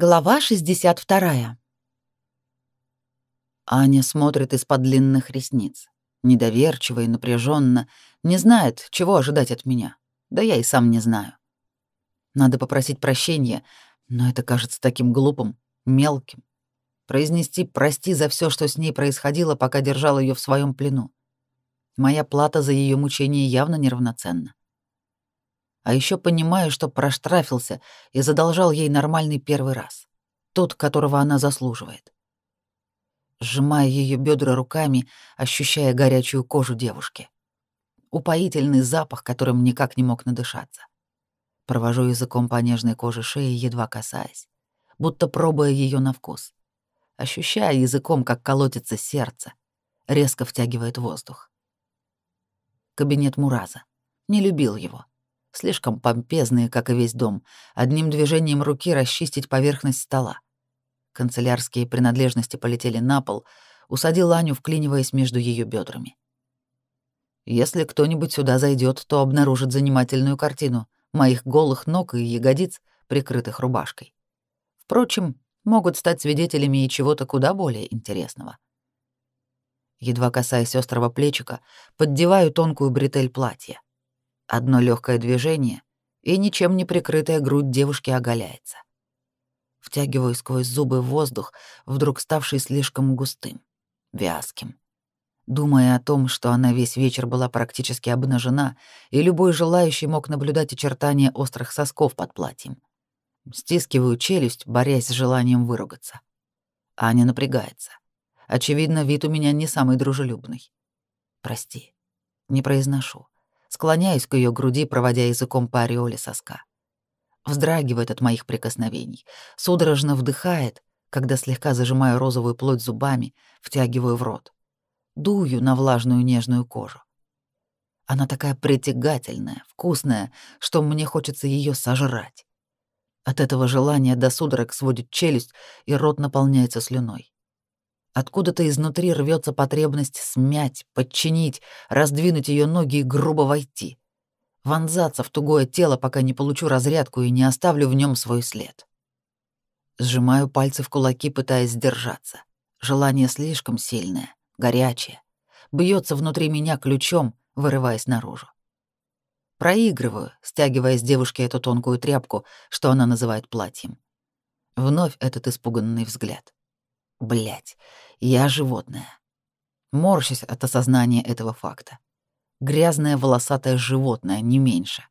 Глава 62. Аня смотрит из-под длинных ресниц, недоверчиво и напряженно, не знает, чего ожидать от меня. Да я и сам не знаю. Надо попросить прощения, но это кажется таким глупым, мелким. Произнести «прости» за все, что с ней происходило, пока держал ее в своем плену. Моя плата за ее мучение явно неравноценна. А еще понимаю, что проштрафился и задолжал ей нормальный первый раз. Тот, которого она заслуживает. Сжимая ее бедра руками, ощущая горячую кожу девушки. Упоительный запах, которым никак не мог надышаться. Провожу языком по нежной коже шеи, едва касаясь, будто пробуя ее на вкус. Ощущая языком, как колотится сердце, резко втягивает воздух. Кабинет Мураза. Не любил его слишком помпезные, как и весь дом, одним движением руки расчистить поверхность стола. Канцелярские принадлежности полетели на пол, усадил Аню, вклиниваясь между ее бедрами. Если кто-нибудь сюда зайдет, то обнаружит занимательную картину моих голых ног и ягодиц, прикрытых рубашкой. Впрочем, могут стать свидетелями и чего-то куда более интересного. Едва касаясь острого плечика, поддеваю тонкую бретель платья. Одно легкое движение, и ничем не прикрытая грудь девушки оголяется. Втягиваю сквозь зубы воздух, вдруг ставший слишком густым, вязким. Думая о том, что она весь вечер была практически обнажена, и любой желающий мог наблюдать очертания острых сосков под платьем. Стискиваю челюсть, борясь с желанием выругаться. Аня напрягается. Очевидно, вид у меня не самый дружелюбный. Прости. Не произношу склоняюсь к ее груди, проводя языком по ореоле соска. Вздрагивает от моих прикосновений, судорожно вдыхает, когда слегка зажимаю розовую плоть зубами, втягиваю в рот. Дую на влажную нежную кожу. Она такая притягательная, вкусная, что мне хочется ее сожрать. От этого желания до судорог сводит челюсть, и рот наполняется слюной. Откуда-то изнутри рвется потребность смять, подчинить, раздвинуть ее ноги и грубо войти. Вонзаться в тугое тело, пока не получу разрядку и не оставлю в нем свой след. Сжимаю пальцы в кулаки, пытаясь сдержаться. Желание слишком сильное, горячее. Бьется внутри меня ключом, вырываясь наружу. Проигрываю, стягивая с девушки эту тонкую тряпку, что она называет платьем. Вновь этот испуганный взгляд. Блять, я животное. Морщись от осознания этого факта. Грязное волосатое животное, не меньше.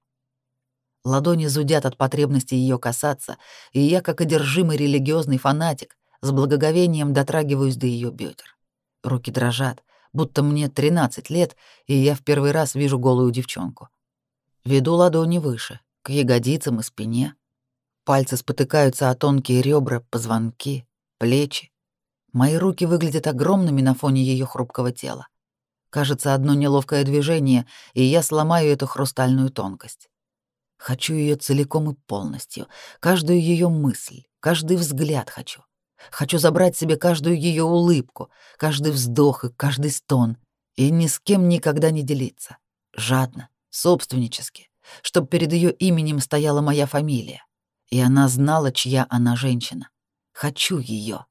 Ладони зудят от потребности ее касаться, и я, как одержимый религиозный фанатик, с благоговением дотрагиваюсь до ее бедер. Руки дрожат, будто мне 13 лет, и я в первый раз вижу голую девчонку. Веду ладони выше, к ягодицам и спине. Пальцы спотыкаются о тонкие ребра, позвонки, плечи. Мои руки выглядят огромными на фоне ее хрупкого тела. Кажется, одно неловкое движение, и я сломаю эту хрустальную тонкость. Хочу ее целиком и полностью, каждую ее мысль, каждый взгляд хочу. Хочу забрать себе каждую ее улыбку, каждый вздох и каждый стон, и ни с кем никогда не делиться. Жадно, собственнически, чтобы перед ее именем стояла моя фамилия, и она знала, чья она женщина. Хочу ее.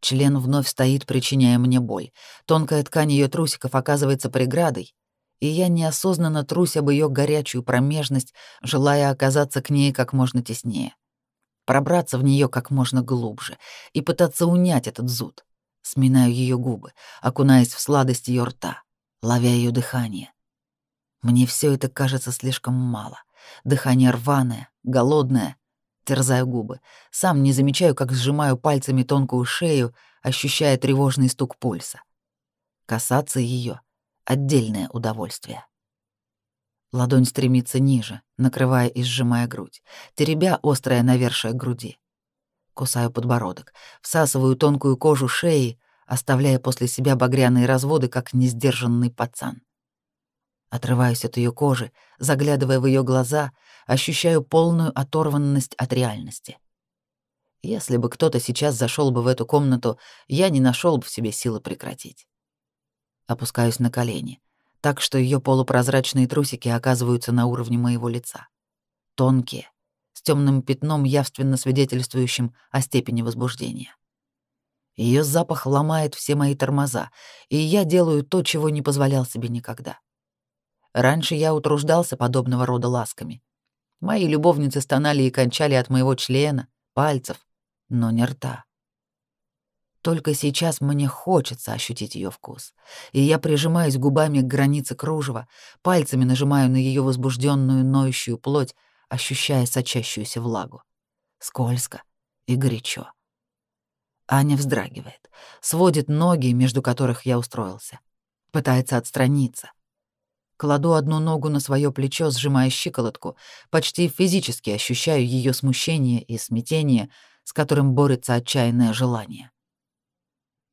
Член вновь стоит, причиняя мне боль. Тонкая ткань ее трусиков оказывается преградой, и я неосознанно трусь об ее горячую промежность, желая оказаться к ней как можно теснее. Пробраться в нее как можно глубже и пытаться унять этот зуд. Сминаю ее губы, окунаясь в сладость ее рта, ловя ее дыхание. Мне все это кажется слишком мало. Дыхание рваное, голодное, терзаю губы. Сам не замечаю, как сжимаю пальцами тонкую шею, ощущая тревожный стук пульса. Касаться ее отдельное удовольствие. Ладонь стремится ниже, накрывая и сжимая грудь, теребя острое навершие груди. Кусаю подбородок, всасываю тонкую кожу шеи, оставляя после себя багряные разводы, как несдержанный пацан. Отрываюсь от ее кожи, заглядывая в ее глаза, ощущаю полную оторванность от реальности. Если бы кто-то сейчас зашел бы в эту комнату, я не нашел бы в себе силы прекратить. Опускаюсь на колени, так что ее полупрозрачные трусики оказываются на уровне моего лица. Тонкие, с темным пятном, явственно свидетельствующим о степени возбуждения. Ее запах ломает все мои тормоза, и я делаю то, чего не позволял себе никогда. Раньше я утруждался подобного рода ласками. Мои любовницы стонали и кончали от моего члена, пальцев, но не рта. Только сейчас мне хочется ощутить ее вкус, и я прижимаюсь губами к границе кружева, пальцами нажимаю на ее возбужденную ноющую плоть, ощущая сочащуюся влагу. Скользко и горячо. Аня вздрагивает, сводит ноги, между которых я устроился. Пытается отстраниться, Кладу одну ногу на свое плечо, сжимая щиколотку. Почти физически ощущаю ее смущение и смятение, с которым борется отчаянное желание.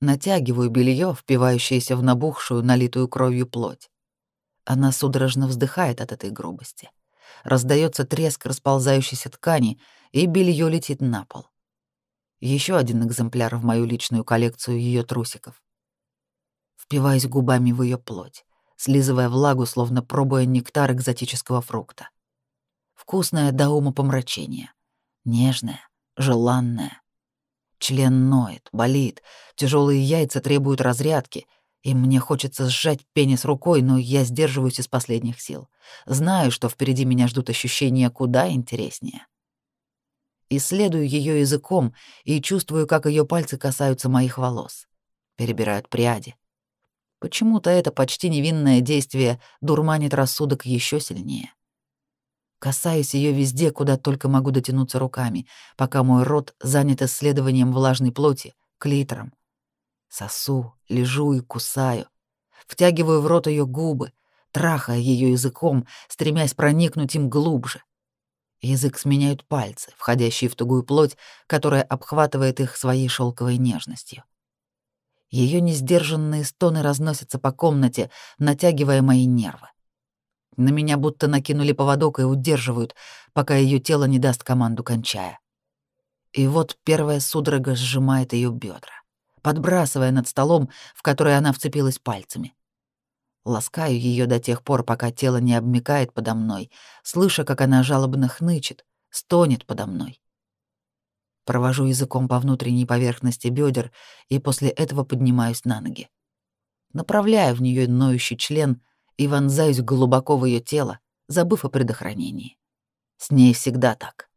Натягиваю белье, впивающееся в набухшую, налитую кровью плоть. Она судорожно вздыхает от этой грубости. Раздается треск расползающейся ткани, и белье летит на пол. Еще один экземпляр в мою личную коллекцию ее трусиков. Впиваюсь губами в ее плоть слизывая влагу, словно пробуя нектар экзотического фрукта. Вкусное до ума помрачение. Нежное, желанное. Член ноет, болит, тяжелые яйца требуют разрядки, и мне хочется сжать пенис рукой, но я сдерживаюсь из последних сил. Знаю, что впереди меня ждут ощущения куда интереснее. Исследую ее языком и чувствую, как ее пальцы касаются моих волос. Перебирают пряди, Почему-то это почти невинное действие дурманит рассудок еще сильнее. Касаюсь ее везде, куда только могу дотянуться руками, пока мой рот занят исследованием влажной плоти, клитором. Сосу, лежу и кусаю. Втягиваю в рот ее губы, трахая ее языком, стремясь проникнуть им глубже. Язык сменяют пальцы, входящие в тугую плоть, которая обхватывает их своей шелковой нежностью. Ее несдержанные стоны разносятся по комнате, натягивая мои нервы. На меня будто накинули поводок и удерживают, пока ее тело не даст команду кончая. И вот первая судорога сжимает ее бедра, подбрасывая над столом, в который она вцепилась пальцами. Ласкаю ее до тех пор, пока тело не обмикает подо мной, слыша, как она жалобно хнычет, стонет подо мной. Провожу языком по внутренней поверхности бедер и после этого поднимаюсь на ноги. Направляю в нее ноющий член и вонзаюсь глубоко в ее тело, забыв о предохранении. С ней всегда так.